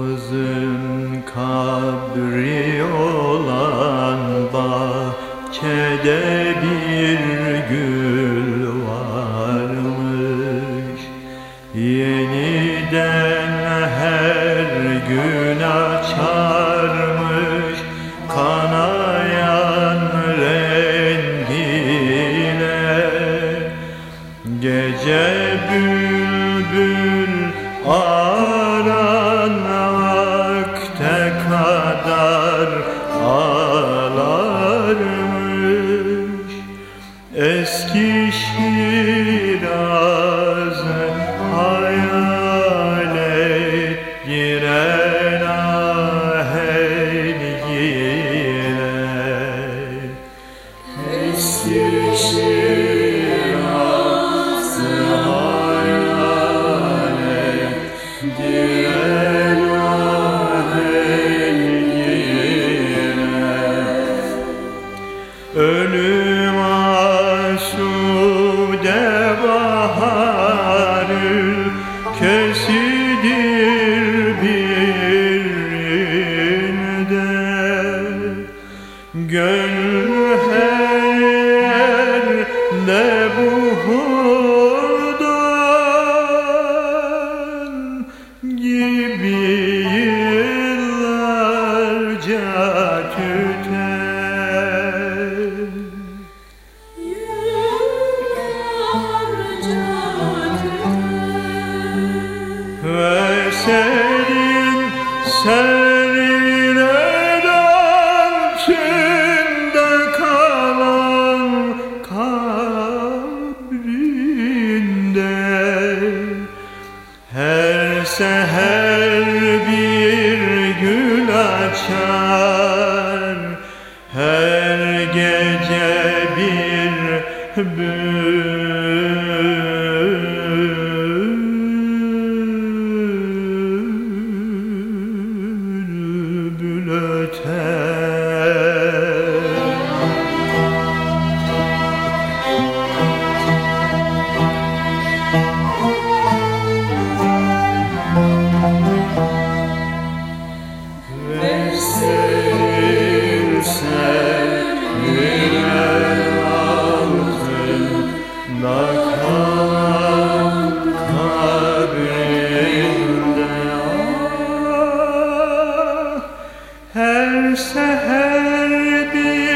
Hafızın kabri olan bahçede bir gül varmış. Yeniden her gün açarmış kanayan rengiyle. Gece bülbül Eski Şiraz Gönül her ne buhurdan gibi yıllarca tüter. Ve senin senin seher bir gül açar. Her gece bir bülbül her seher bir